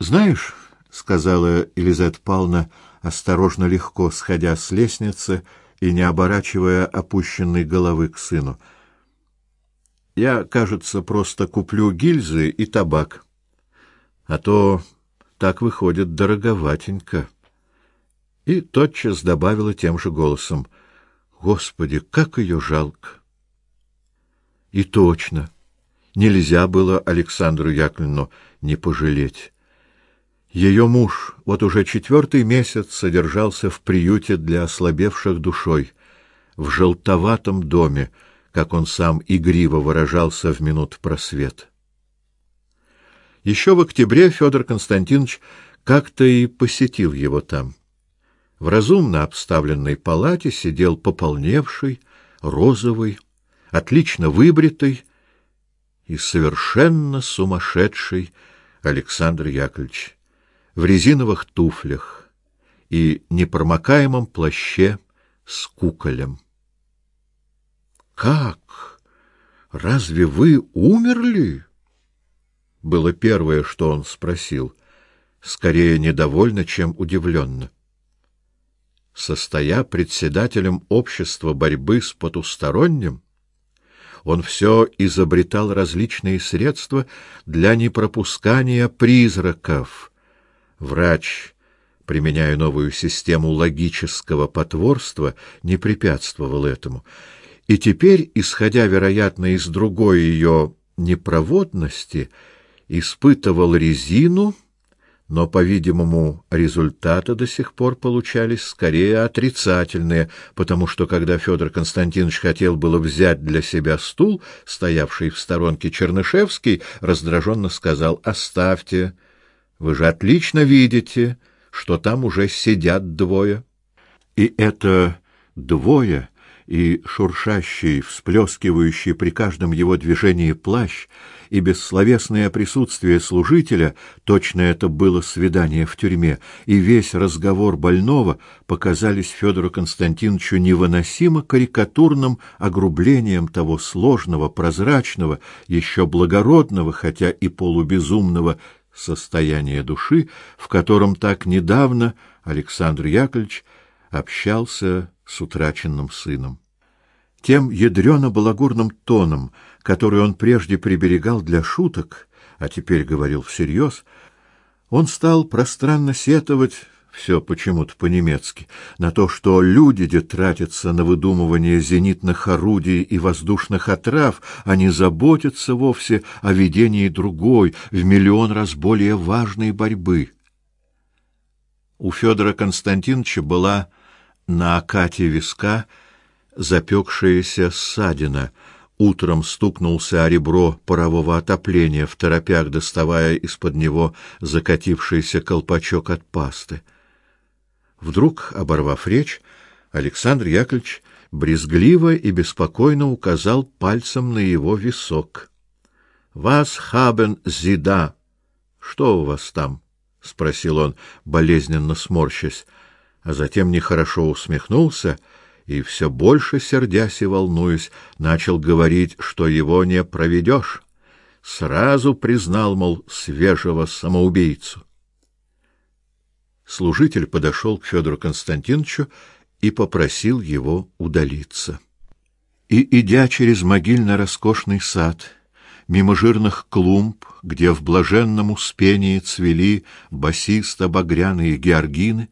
Знаешь, сказала Елизавета Павловна, осторожно легко сходя с лестницы и не оборачивая опущенной головы к сыну. Я, кажется, просто куплю гильзы и табак. А то так выходит дороговатенько. И тотчас добавила тем же голосом: Господи, как ее жалко. И точно, нельзя было Александру Яковлевну не пожалеть. Ее муж вот уже четвертый месяц содержался в приюте для ослабевших душой, в желтоватом доме, как он сам игриво выражался в минут просвет. Еще в октябре Федор Константинович как-то и посетил его там. В разумно обставленной палате сидел пополневший, розовый, отлично выбритый и совершенно сумасшедший Александр Яковлевич в резиновых туфлях и непромокаемом плаще с куколем. Как? Разве вы умерли? Было первое, что он спросил, скорее недовольно, чем удивленно. Состоя председателем общества борьбы с потусторонним, он все изобретал различные средства для непропускания призраков. Врач, применяя новую систему логического потворства, не препятствовал этому. И теперь, исходя, вероятно, из другой ее непроводности, испытывал резину, но, по-видимому, результаты до сих пор получались скорее отрицательные, потому что когда Федор Константинович хотел было взять для себя стул, стоявший в сторонке Чернышевский, раздраженно сказал: "Оставьте, вы же отлично видите, что там уже сидят двое". И это двое и шуршащий, всплескивающий при каждом его движении плащ, и бессловесное присутствие служителя, точно это было свидание в тюрьме, и весь разговор больного показались Федору Константиновичу невыносимо карикатурным огрублением того сложного, прозрачного, еще благородного, хотя и полубезумного состояния души, в котором так недавно Александр Яковлевич общался с утраченным сыном. Тем ядрено-балагурным тоном, который он прежде приберегал для шуток, а теперь говорил всерьез, он стал пространно сетовать все почему-то по-немецки, на то, что люди де тратятся на выдумывание зенитных орудий и воздушных отрав, а не заботятся вовсе о ведении другой, в миллион раз более важной борьбы. У Федора Константиновича была на окате виска запекшаяся ссадина. Утром стукнулся о ребро парового отопления, в торопях доставая из-под него закатившийся колпачок от пасты. Вдруг, оборвав речь, Александр Яковлевич брезгливо и беспокойно указал пальцем на его висок. «Вас хабен зида!» «Что у вас там?» — спросил он, болезненно сморщась а затем нехорошо усмехнулся и все больше сердясь и волнуясь, начал говорить, что его не проведешь. Сразу признал, мол, свежего самоубийцу. Служитель подошел к Федору Константиновичу и попросил его удалиться. И идя через могильно-роскошный сад, мимо жирных клумб, где в блаженном успении цвели басисто-багряные георгины,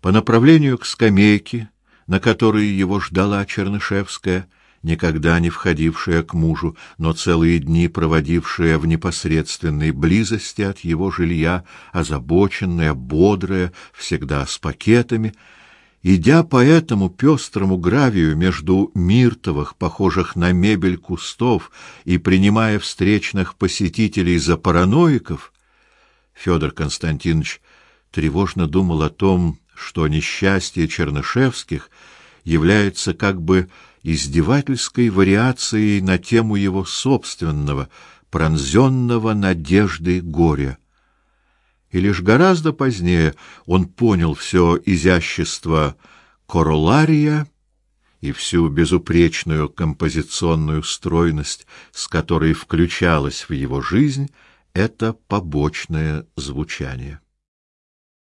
по направлению к скамейке, на которой его ждала Чернышевская, никогда не входившая к мужу, но целые дни проводившая в непосредственной близости от его жилья, озабоченная, бодрая, всегда с пакетами, идя по этому пестрому гравию между миртовых, похожих на мебель кустов, и принимая встречных посетителей за параноиков, Федор Константинович тревожно думал о том, что несчастье Чернышевских является как бы издевательской вариацией на тему его собственного, пронзенного надеждой горя. И лишь гораздо позднее он понял все изящество королария и всю безупречную композиционную стройность, с которой включалась в его жизнь это побочное звучание.